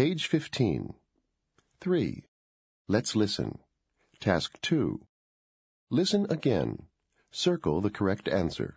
Page 15. 3. Let's listen. Task 2. Listen again. Circle the correct answer.